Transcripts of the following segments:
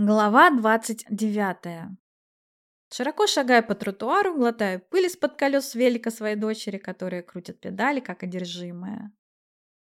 Глава 29. Широко шагая по тротуару, глотаю пыль из-под колес велика своей дочери, которая крутит педали, как одержимая.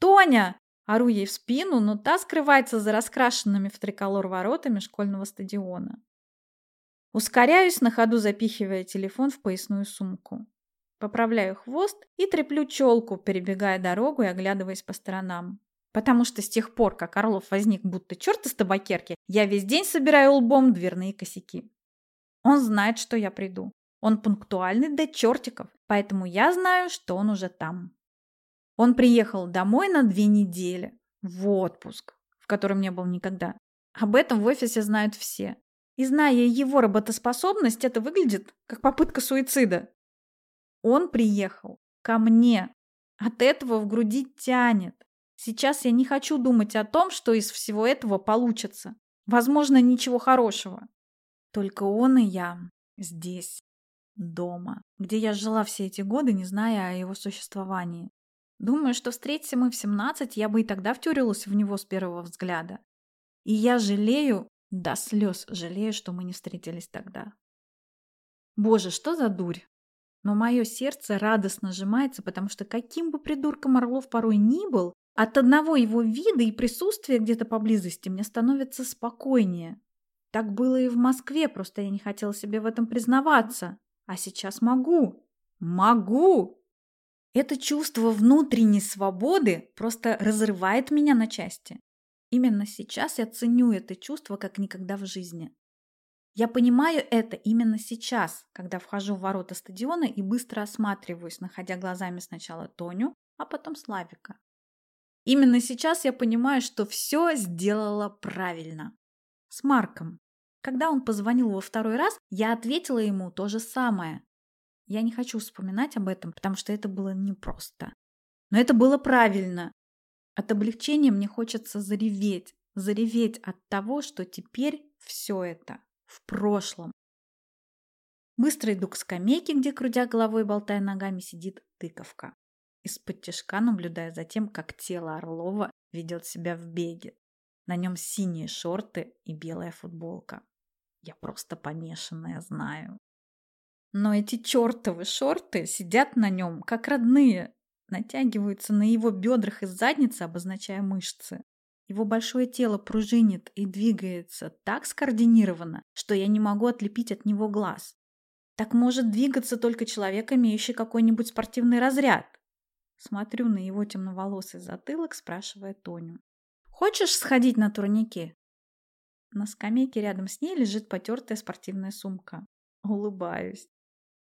«Тоня!» – ору ей в спину, но та скрывается за раскрашенными в триколор воротами школьного стадиона. Ускоряюсь, на ходу запихивая телефон в поясную сумку. Поправляю хвост и треплю челку, перебегая дорогу и оглядываясь по сторонам. Потому что с тех пор, как Орлов возник будто черт из табакерки, я весь день собираю лбом дверные косяки. Он знает, что я приду. Он пунктуальный до чертиков, поэтому я знаю, что он уже там. Он приехал домой на две недели, в отпуск, в котором не был никогда. Об этом в офисе знают все. И зная его работоспособность, это выглядит как попытка суицида. Он приехал ко мне. От этого в груди тянет. Сейчас я не хочу думать о том, что из всего этого получится. Возможно, ничего хорошего. Только он и я здесь, дома, где я жила все эти годы, не зная о его существовании. Думаю, что встретимся мы в 17, я бы и тогда втюрилась в него с первого взгляда. И я жалею, до слез жалею, что мы не встретились тогда. Боже, что за дурь! Но мое сердце радостно сжимается, потому что каким бы придурком Орлов порой ни был, от одного его вида и присутствия где-то поблизости мне становится спокойнее. Так было и в Москве, просто я не хотела себе в этом признаваться. А сейчас могу. Могу! Это чувство внутренней свободы просто разрывает меня на части. Именно сейчас я ценю это чувство как никогда в жизни. Я понимаю это именно сейчас, когда вхожу в ворота стадиона и быстро осматриваюсь, находя глазами сначала Тоню, а потом Славика. Именно сейчас я понимаю, что все сделала правильно. С Марком. Когда он позвонил во второй раз, я ответила ему то же самое. Я не хочу вспоминать об этом, потому что это было непросто. Но это было правильно. От облегчения мне хочется зареветь, зареветь от того, что теперь все это в прошлом. Быстро иду к скамейке, где, крутя головой и болтая ногами, сидит тыковка из-под тяжка наблюдая за тем, как тело Орлова ведет себя в беге. На нем синие шорты и белая футболка. Я просто помешанная знаю. Но эти чертовы шорты сидят на нем, как родные, натягиваются на его бедрах из задницы, обозначая мышцы. Его большое тело пружинит и двигается так скоординированно, что я не могу отлепить от него глаз. Так может двигаться только человек, имеющий какой-нибудь спортивный разряд. Смотрю на его темноволосый затылок, спрашивая Тоню. «Хочешь сходить на турнике?» На скамейке рядом с ней лежит потертая спортивная сумка. Улыбаюсь.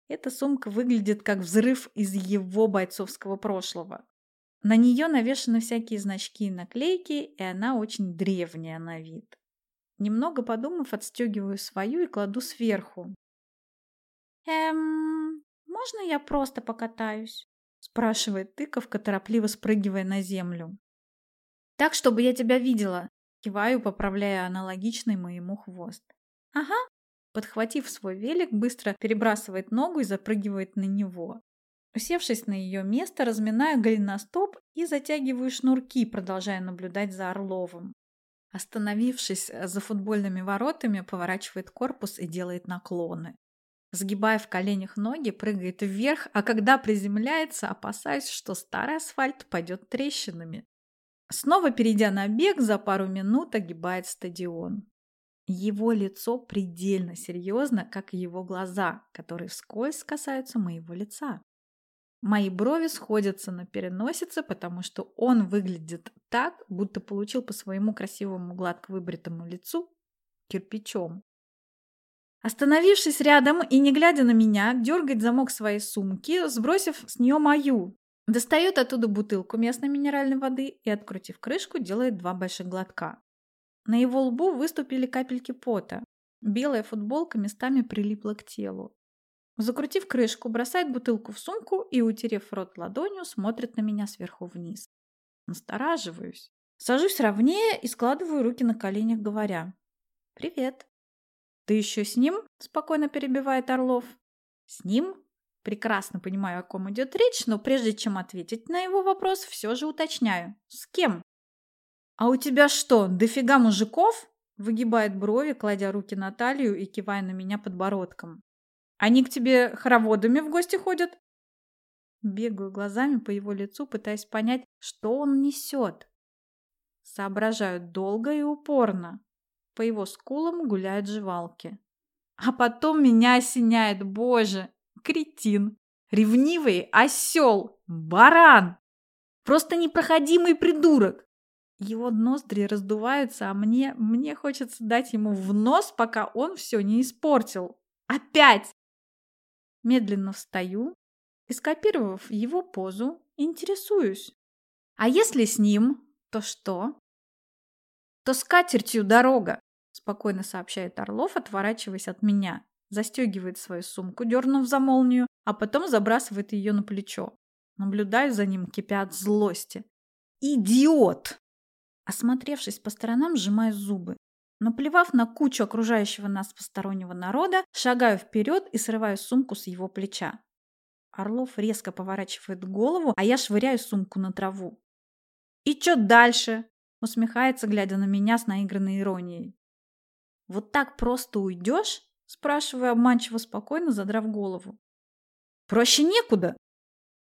Эта сумка выглядит как взрыв из его бойцовского прошлого. На нее навешаны всякие значки и наклейки, и она очень древняя на вид. Немного подумав, отстегиваю свою и кладу сверху. «Эм, можно я просто покатаюсь?» Спрашивает тыковка, торопливо спрыгивая на землю. Так, чтобы я тебя видела, киваю, поправляя аналогичный моему хвост. Ага. Подхватив свой велик, быстро перебрасывает ногу и запрыгивает на него. Усевшись на ее место, разминаю голеностоп и затягиваю шнурки, продолжая наблюдать за Орловым. Остановившись за футбольными воротами, поворачивает корпус и делает наклоны. Сгибая в коленях ноги, прыгает вверх, а когда приземляется, опасаюсь, что старый асфальт пойдет трещинами. Снова перейдя на бег, за пару минут огибает стадион. Его лицо предельно серьезно, как и его глаза, которые вскользь касаются моего лица. Мои брови сходятся на переносице, потому что он выглядит так, будто получил по своему красивому гладко выбритому лицу кирпичом. Остановившись рядом и не глядя на меня, дергает замок своей сумки, сбросив с нее мою. Достает оттуда бутылку местной минеральной воды и, открутив крышку, делает два больших глотка. На его лбу выступили капельки пота. Белая футболка местами прилипла к телу. Закрутив крышку, бросает бутылку в сумку и, утерев рот ладонью, смотрит на меня сверху вниз. Настораживаюсь. Сажусь ровнее и складываю руки на коленях, говоря «Привет». «Ты еще с ним?» – спокойно перебивает Орлов. «С ним?» Прекрасно понимаю, о ком идет речь, но прежде чем ответить на его вопрос, все же уточняю. «С кем?» «А у тебя что, дофига мужиков?» Выгибает брови, кладя руки на талию и кивая на меня подбородком. Они к тебе хороводами в гости ходят? Бегаю глазами по его лицу, пытаясь понять, что он несет. Соображаю долго и упорно. По его скулам гуляют жевалки. А потом меня осеняет, боже, кретин, ревнивый осел, баран, просто непроходимый придурок. Его ноздри раздуваются, а мне, мне хочется дать ему в нос, пока он все не испортил. Опять! Медленно встаю и, скопировав его позу, интересуюсь. А если с ним, то что? То с катертью дорога, спокойно сообщает Орлов, отворачиваясь от меня. Застегивает свою сумку, дернув за молнию, а потом забрасывает ее на плечо. Наблюдаю за ним, кипя от злости. «Идиот!» Осмотревшись по сторонам, сжимаю зубы. Наплевав на кучу окружающего нас постороннего народа, шагаю вперед и срываю сумку с его плеча. Орлов резко поворачивает голову, а я швыряю сумку на траву. «И что дальше?» – усмехается, глядя на меня с наигранной иронией. «Вот так просто уйдешь?» – спрашиваю обманчиво спокойно, задрав голову. «Проще некуда!»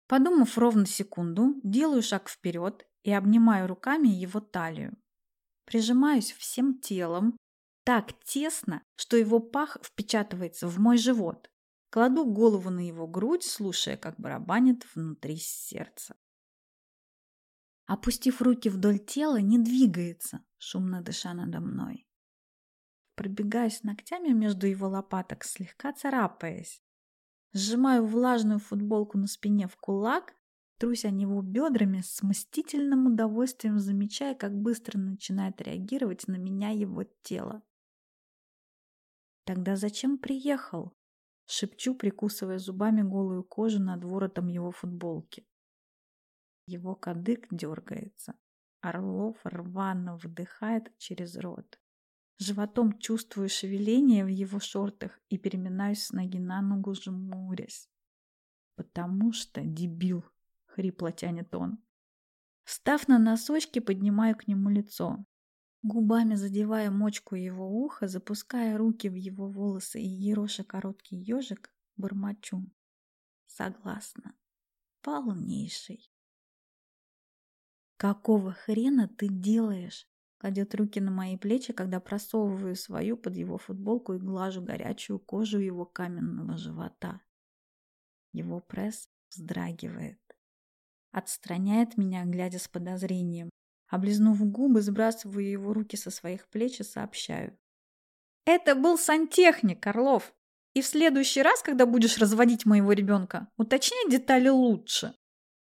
Подумав ровно секунду, делаю шаг вперед и обнимаю руками его талию. Прижимаюсь всем телом, так тесно, что его пах впечатывается в мой живот. Кладу голову на его грудь, слушая, как барабанит внутри сердца. Опустив руки вдоль тела, не двигается, шумно дыша надо мной. Пробегаюсь ногтями между его лопаток, слегка царапаясь. Сжимаю влажную футболку на спине в кулак Трусь о него бедрами с мстительным удовольствием, замечая, как быстро начинает реагировать на меня его тело. «Тогда зачем приехал?» — шепчу, прикусывая зубами голую кожу над воротом его футболки. Его кадык дергается. Орлов рвано вдыхает через рот. Животом чувствую шевеление в его шортах и переминаюсь с ноги на ногу, жмурясь. Потому что дебил хрипло тянет он. Встав на носочки, поднимаю к нему лицо. Губами задевая мочку его уха, запуская руки в его волосы и ероша короткий ежик, бормочу. Согласна. Полнейший. «Какого хрена ты делаешь?» Кладет руки на мои плечи, когда просовываю свою под его футболку и глажу горячую кожу его каменного живота. Его пресс вздрагивает. Отстраняет меня, глядя с подозрением. Облизнув губы, сбрасываю его руки со своих плеч и сообщаю. «Это был сантехник, Орлов. И в следующий раз, когда будешь разводить моего ребенка, уточняй детали лучше».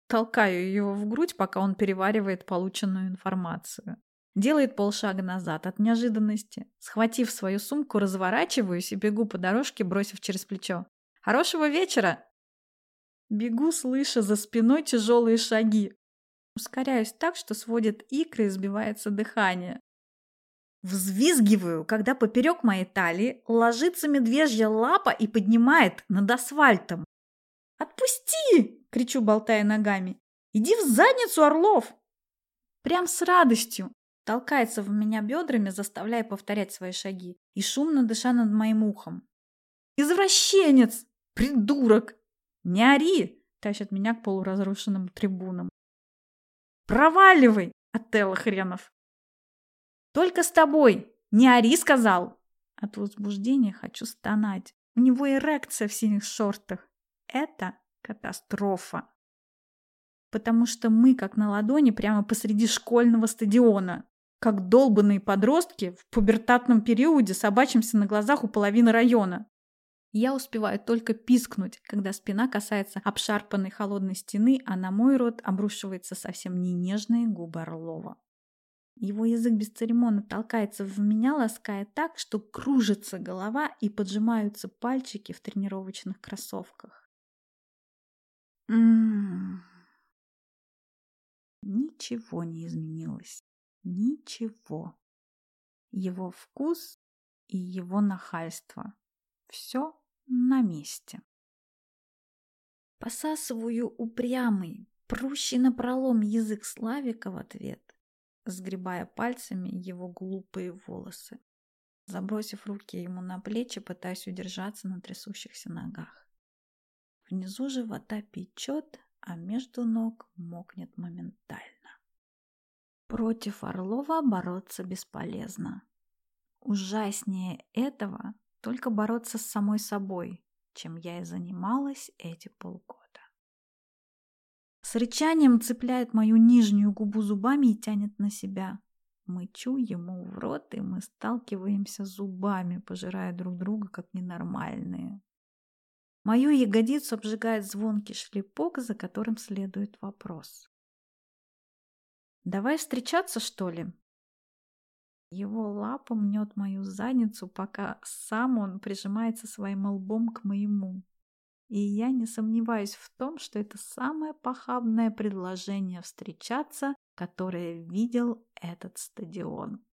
Толкаю его в грудь, пока он переваривает полученную информацию. Делает полшага назад от неожиданности. Схватив свою сумку, разворачиваюсь и бегу по дорожке, бросив через плечо. «Хорошего вечера!» Бегу, слыша за спиной тяжелые шаги. Ускоряюсь так, что сводит икры и сбивается дыхание. Взвизгиваю, когда поперек моей талии ложится медвежья лапа и поднимает над асфальтом. «Отпусти!» – кричу, болтая ногами. «Иди в задницу, Орлов!» Прям с радостью толкается в меня бедрами, заставляя повторять свои шаги и шумно дыша над моим ухом. «Извращенец! Придурок! «Не ори!» – тащит меня к полуразрушенным трибунам. «Проваливай, Отелло хренов!» «Только с тобой! Не ори!» – сказал. От возбуждения хочу стонать. У него эрекция в синих шортах. Это катастрофа. Потому что мы, как на ладони, прямо посреди школьного стадиона. Как долбанные подростки в пубертатном периоде собачимся на глазах у половины района. Я успеваю только пискнуть, когда спина касается обшарпанной холодной стены, а на мой рот обрушиваются совсем не нежные губы Орлова. Его язык бесцеремонно толкается в меня, лаская так, что кружится голова и поджимаются пальчики в тренировочных кроссовках. Ничего не изменилось. Ничего. Его вкус и его нахальство. Все на месте. Посасываю упрямый, прущий напролом язык Славика в ответ сгребая пальцами его глупые волосы. Забросив руки ему на плечи, пытаясь удержаться на трясущихся ногах. Внизу живота печет, а между ног мокнет моментально. Против Орлова бороться бесполезно. Ужаснее этого только бороться с самой собой, чем я и занималась эти полгода. С рычанием цепляет мою нижнюю губу зубами и тянет на себя. Мычу ему в рот, и мы сталкиваемся зубами, пожирая друг друга как ненормальные. Мою ягодицу обжигает звонкий шлепок, за которым следует вопрос. «Давай встречаться, что ли?» Его лапа мнет мою задницу, пока сам он прижимается своим лбом к моему. И я не сомневаюсь в том, что это самое похабное предложение встречаться, которое видел этот стадион.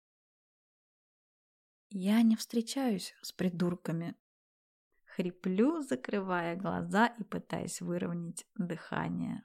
Я не встречаюсь с придурками, Хриплю, закрывая глаза и пытаясь выровнять дыхание.